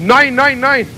Nine, nine, nine.